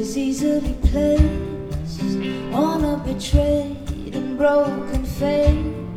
is easily placed on a betrayed and broken face.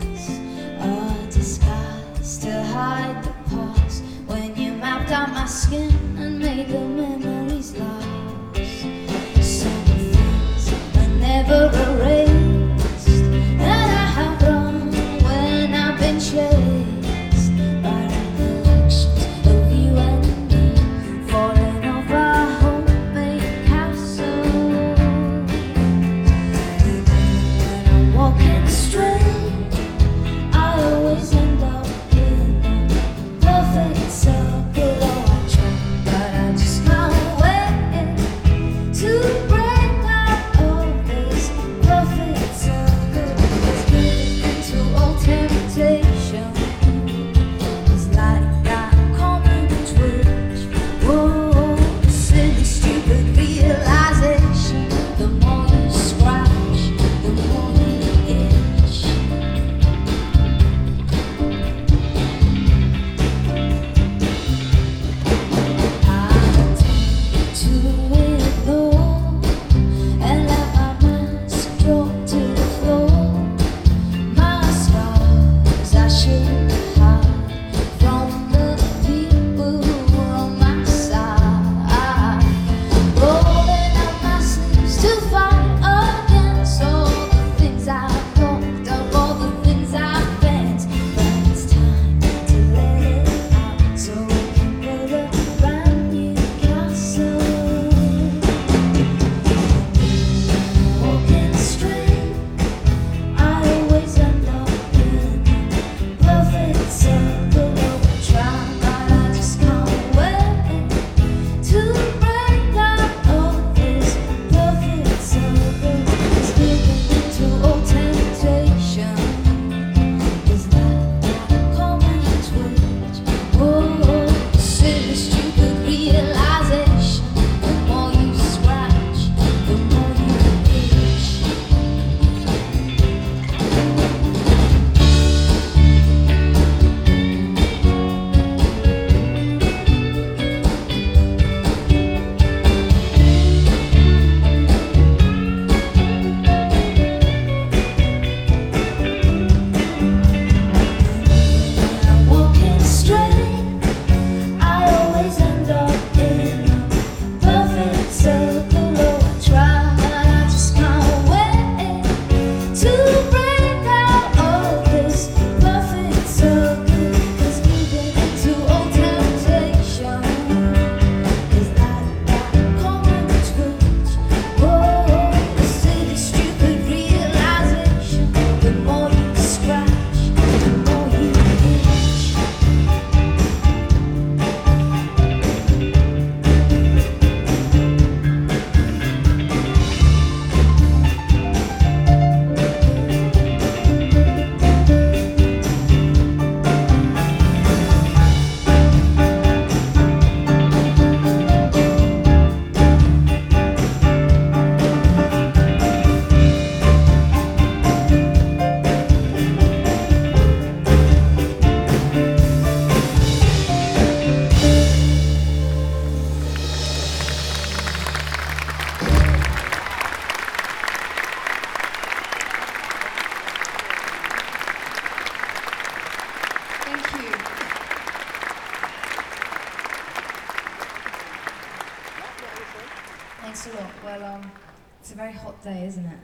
A lot. Well, um, it's a very hot day, isn't it?